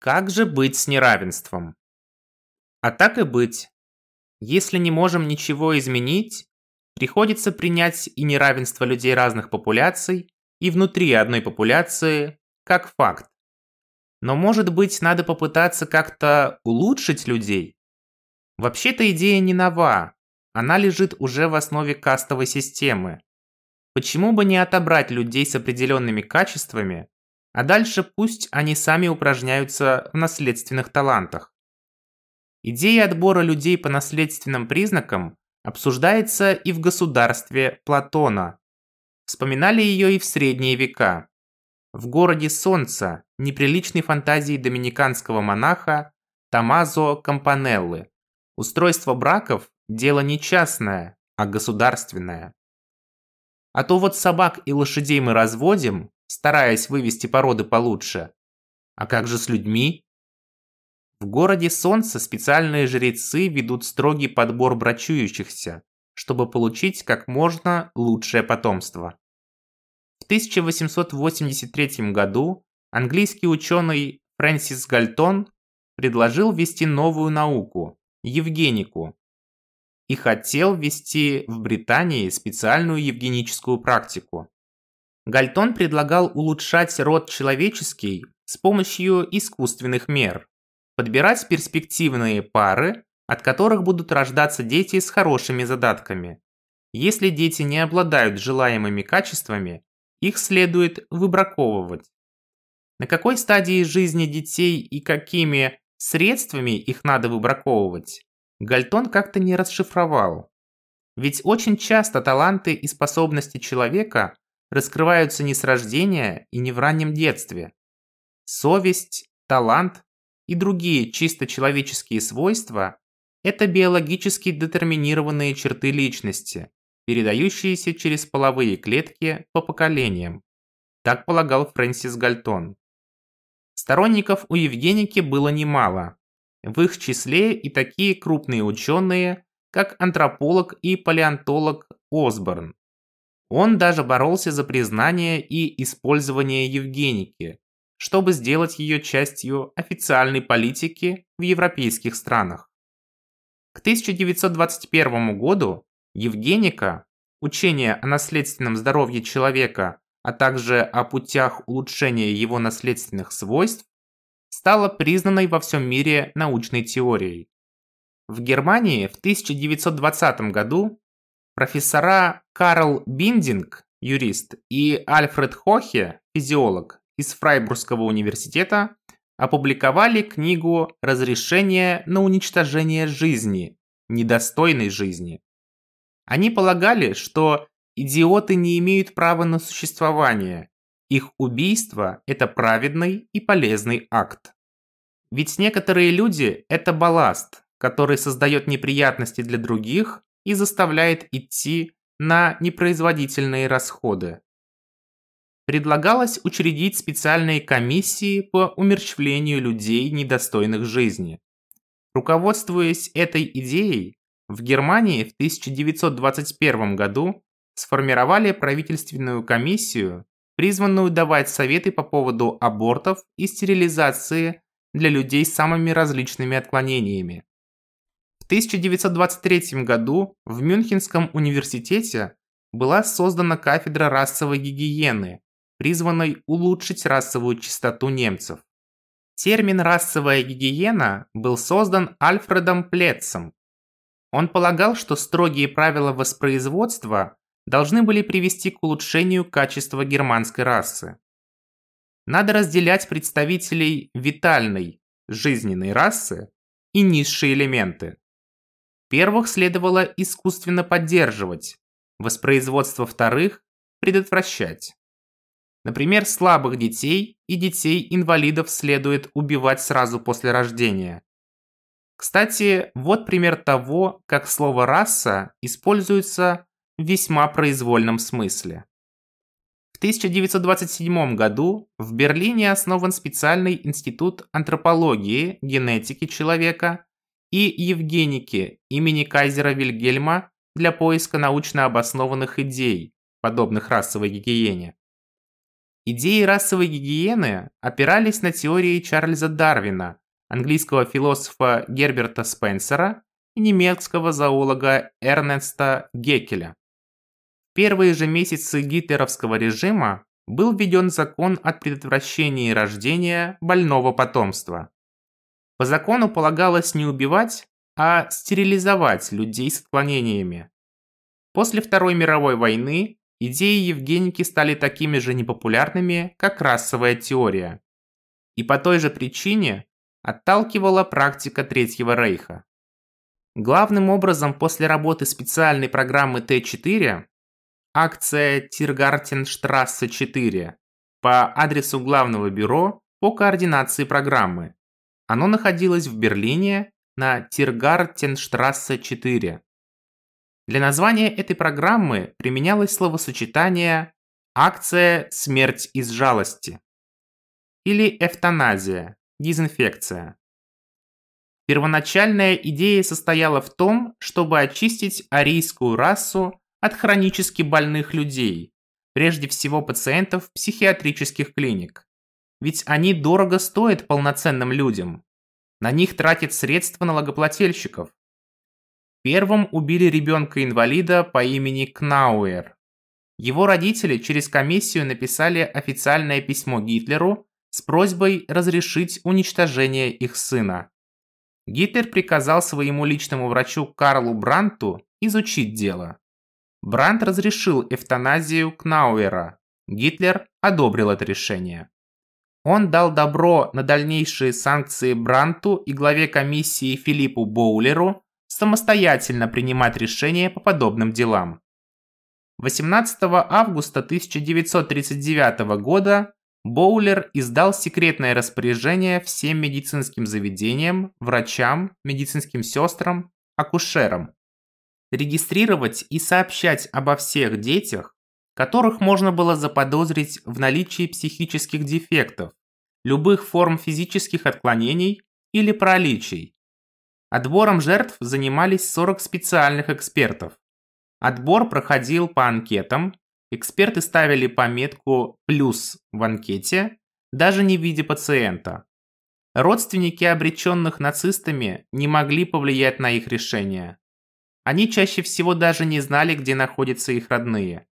Как же быть с неравенством? А так и быть. Если не можем ничего изменить, приходится принять и неравенство людей разных популяций, и внутри одной популяции, как факт. Но может быть надо попытаться как-то улучшить людей? Вообще-то идея не нова, она лежит уже в основе кастовой системы. Почему бы не отобрать людей с определенными качествами, а дальше пусть они сами упражняются в наследственных талантах. Идея отбора людей по наследственным признакам обсуждается и в государстве Платона. Вспоминали ее и в средние века. В городе Солнца неприличной фантазии доминиканского монаха Томазо Кампанеллы. Устройство браков – дело не частное, а государственное. А то вот собак и лошадей мы разводим, стараясь вывести породы получше. А как же с людьми? В городе Солнца специальные жрецы ведут строгий подбор брачующихся, чтобы получить как можно лучшее потомство. В 1883 году английский ученый Фрэнсис Гальтон предложил ввести новую науку – евгенику, и хотел ввести в Британии специальную евгеническую практику. Гальтон предлагал улучшать род человеческий с помощью искусственных мер, подбирать перспективные пары, от которых будут рождаться дети с хорошими задатками. Если дети не обладают желаемыми качествами, их следует выбраковывать. На какой стадии жизни детей и какими средствами их надо выбраковывать, Гальтон как-то не расшифровал. Ведь очень часто таланты и способности человека раскрываются не с рождения и не в раннем детстве. Совесть, талант и другие чисто человеческие свойства – это биологически детерминированные черты личности, передающиеся через половые клетки по поколениям. Так полагал Фрэнсис Гальтон. Сторонников у Евгеники было немало. В их числе и такие крупные ученые, как антрополог и палеонтолог Осборн, он даже боролся за признание и использование Евгеники, чтобы сделать ее частью официальной политики в европейских странах. К 1921 году Евгеника, учение о наследственном здоровье человека, а также о путях улучшения его наследственных свойств, стала признанной во всем мире научной теорией. В Германии в 1920 году Профессора Карл Биндинг, юрист, и Альфред Хохе, физиолог из Фрайбургского университета, опубликовали книгу «Разрешение на уничтожение жизни, недостойной жизни». Они полагали, что идиоты не имеют права на существование, их убийство – это праведный и полезный акт. Ведь некоторые люди – это балласт, который создает неприятности для других и заставляет идти на непроизводительные расходы. Предлагалось учредить специальные комиссии по умерщвлению людей, недостойных жизни. Руководствуясь этой идеей, в Германии в 1921 году сформировали правительственную комиссию, призванную давать советы по поводу абортов и стерилизации для людей с самыми различными отклонениями. 1923 году в Мюнхенском университете была создана кафедра расовой гигиены, призванной улучшить расовую чистоту немцев. Термин «расовая гигиена» был создан Альфредом Плетцем. Он полагал, что строгие правила воспроизводства должны были привести к улучшению качества германской расы. Надо разделять представителей витальной, жизненной расы и низшие элементы. Первых следовало искусственно поддерживать, воспроизводство вторых предотвращать. Например, слабых детей и детей-инвалидов следует убивать сразу после рождения. Кстати, вот пример того, как слово «раса» используется в весьма произвольном смысле. В 1927 году в Берлине основан специальный институт антропологии, генетики человека и Евгеники имени кайзера Вильгельма для поиска научно обоснованных идей, подобных расовой гигиене. Идеи расовой гигиены опирались на теории Чарльза Дарвина, английского философа Герберта Спенсера и немецкого зоолога Эрнеста Геккеля. В первые же месяцы гитлеровского режима был введен закон о предотвращении рождения больного потомства. По закону полагалось не убивать, а стерилизовать людей с отклонениями. После Второй мировой войны идеи Евгеники стали такими же непопулярными, как расовая теория. И по той же причине отталкивала практика Третьего Рейха. Главным образом после работы специальной программы Т4 акция Тиргартенштрассе 4 по адресу Главного бюро по координации программы. Оно находилось в Берлине на Тиргартенштрассе 4. Для названия этой программы применялось словосочетание «акция смерть из жалости» или «эвтаназия» – дезинфекция. Первоначальная идея состояла в том, чтобы очистить арийскую расу от хронически больных людей, прежде всего пациентов психиатрических клиник. Ведь они дорого стоят полноценным людям. На них тратят средства налогоплательщиков. Первым убили ребенка-инвалида по имени Кнауэр. Его родители через комиссию написали официальное письмо Гитлеру с просьбой разрешить уничтожение их сына. Гитлер приказал своему личному врачу Карлу Бранту изучить дело. Брант разрешил эвтаназию Кнауэра. Гитлер одобрил это решение. Он дал добро на дальнейшие санкции Бранту и главе комиссии Филиппу Боулеру самостоятельно принимать решения по подобным делам. 18 августа 1939 года Боулер издал секретное распоряжение всем медицинским заведениям, врачам, медицинским сестрам, акушерам. Регистрировать и сообщать обо всех детях, которых можно было заподозрить в наличии психических дефектов, любых форм физических отклонений или проличий. Отбором жертв занимались 40 специальных экспертов. Отбор проходил по анкетам, эксперты ставили пометку «плюс» в анкете, даже не видя пациента. Родственники обреченных нацистами не могли повлиять на их решение. Они чаще всего даже не знали, где находятся их родные.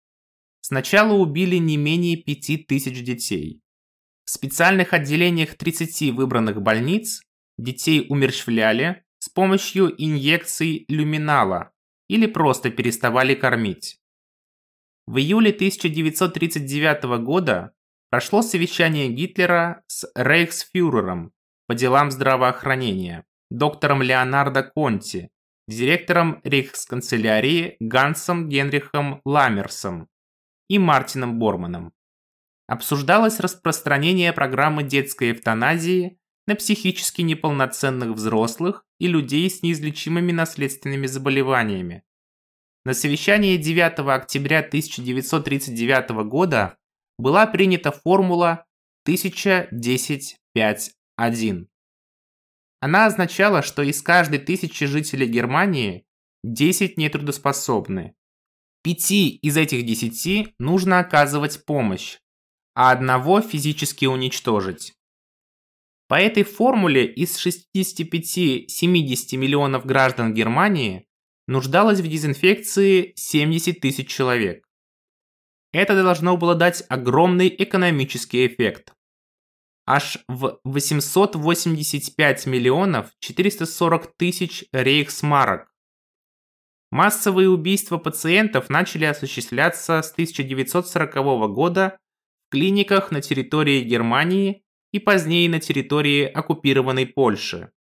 Сначала убили не менее пяти тысяч детей. В специальных отделениях 30 выбранных больниц детей умерщвляли с помощью инъекций люминала или просто переставали кормить. В июле 1939 года прошло совещание Гитлера с рейхсфюрером по делам здравоохранения, доктором Леонардо Конти, директором рейхсканцелярии Гансом Генрихом Ламмерсом и Мартином Борманом. Обсуждалось распространение программы детской эвтаназии на психически неполноценных взрослых и людей с неизлечимыми наследственными заболеваниями. На совещании 9 октября 1939 года была принята формула 1010-5-1. Она означала, что из каждой тысячи жителей Германии 10 нетрудоспособны, Пяти из этих десяти нужно оказывать помощь, а одного физически уничтожить. По этой формуле из 65-70 миллионов граждан Германии нуждалось в дезинфекции 70 тысяч человек. Это должно было дать огромный экономический эффект. Аж в 885 миллионов 440 тысяч рейхсмарок Массовые убийства пациентов начали осуществляться с 1940 года в клиниках на территории Германии и позднее на территории оккупированной Польши.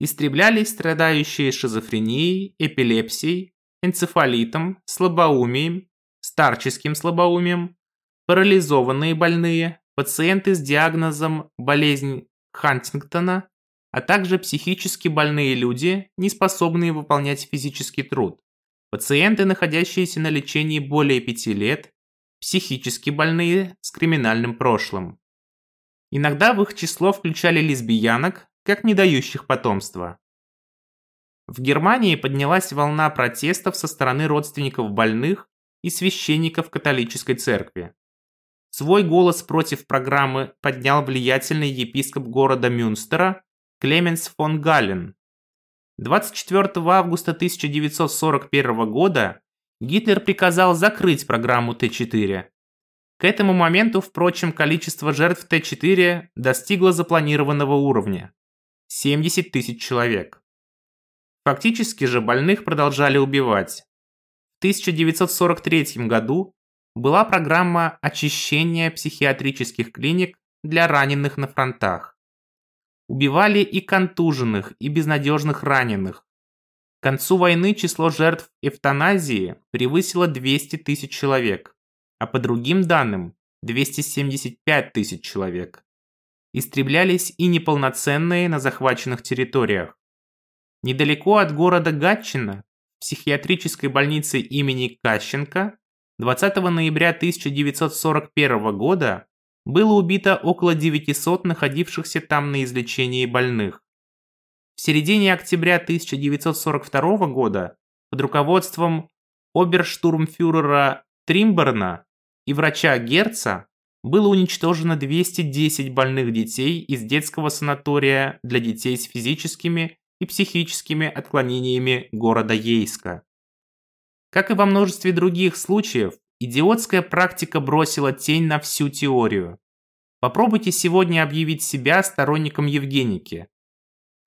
Истреблялись страдающие шизофренией, эпилепсией, энцефалитом, слабоумием, старческим слабоумием, парализованные больные, пациенты с диагнозом болезнь Хантингтона а также психически больные люди, не способные выполнять физический труд, пациенты, находящиеся на лечении более 5 лет, психически больные с криминальным прошлым. Иногда в их число включали лесбиянок, как не дающих потомства. В Германии поднялась волна протестов со стороны родственников больных и священников католической церкви. свой голос против программы поднял влиятельный епископ города Мюнстера Клеменс фон Галлен. 24 августа 1941 года Гитлер приказал закрыть программу Т-4. К этому моменту, впрочем, количество жертв Т-4 достигло запланированного уровня – 70 тысяч человек. Фактически же больных продолжали убивать. В 1943 году была программа очищения психиатрических клиник для раненых на фронтах. Убивали и контуженных, и безнадежных раненых. К концу войны число жертв эвтаназии превысило 200 тысяч человек, а по другим данным 275 тысяч человек. Истреблялись и неполноценные на захваченных территориях. Недалеко от города Гатчина, в психиатрической больнице имени Кащенко, 20 ноября 1941 года было убито около 900 находившихся там на излечении больных. В середине октября 1942 года под руководством оберштурмфюрера Тримберна и врача Герца было уничтожено 210 больных детей из детского санатория для детей с физическими и психическими отклонениями города Ейска. Как и во множестве других случаев, идиотская практика бросила тень на всю теорию. Попробуйте сегодня объявить себя сторонником Евгеники.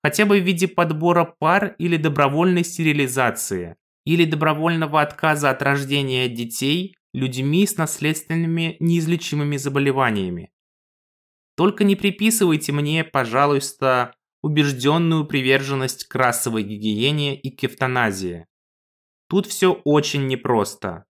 Хотя бы в виде подбора пар или добровольной стерилизации, или добровольного отказа от рождения детей людьми с наследственными неизлечимыми заболеваниями. Только не приписывайте мне, пожалуйста, убежденную приверженность к расовой гигиене и к эвтаназии. Тут все очень непросто.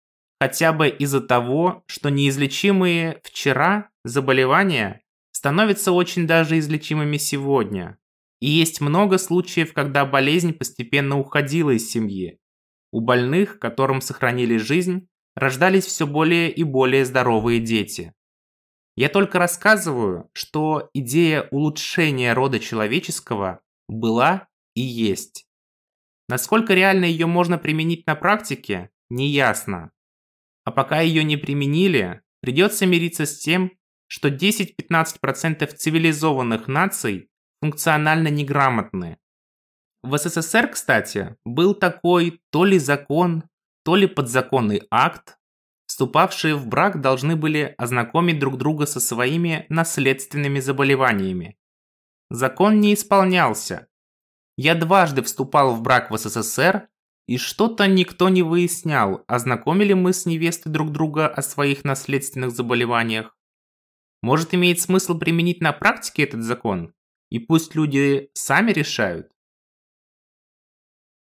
Хотя бы из-за того, что неизлечимые вчера заболевания становятся очень даже излечимыми сегодня. И есть много случаев, когда болезнь постепенно уходила из семьи. У больных, которым сохранили жизнь, рождались все более и более здоровые дети. Я только рассказываю, что идея улучшения рода человеческого была и есть. Насколько реально ее можно применить на практике, неясно. А пока ее не применили, придется мириться с тем, что 10-15% цивилизованных наций функционально неграмотны. В СССР, кстати, был такой то ли закон, то ли подзаконный акт, вступавшие в брак должны были ознакомить друг друга со своими наследственными заболеваниями. Закон не исполнялся. Я дважды вступал в брак в СССР, и что-то никто не выяснял, ознакомили мы с невестой друг друга о своих наследственных заболеваниях. Может, имеет смысл применить на практике этот закон? И пусть люди сами решают?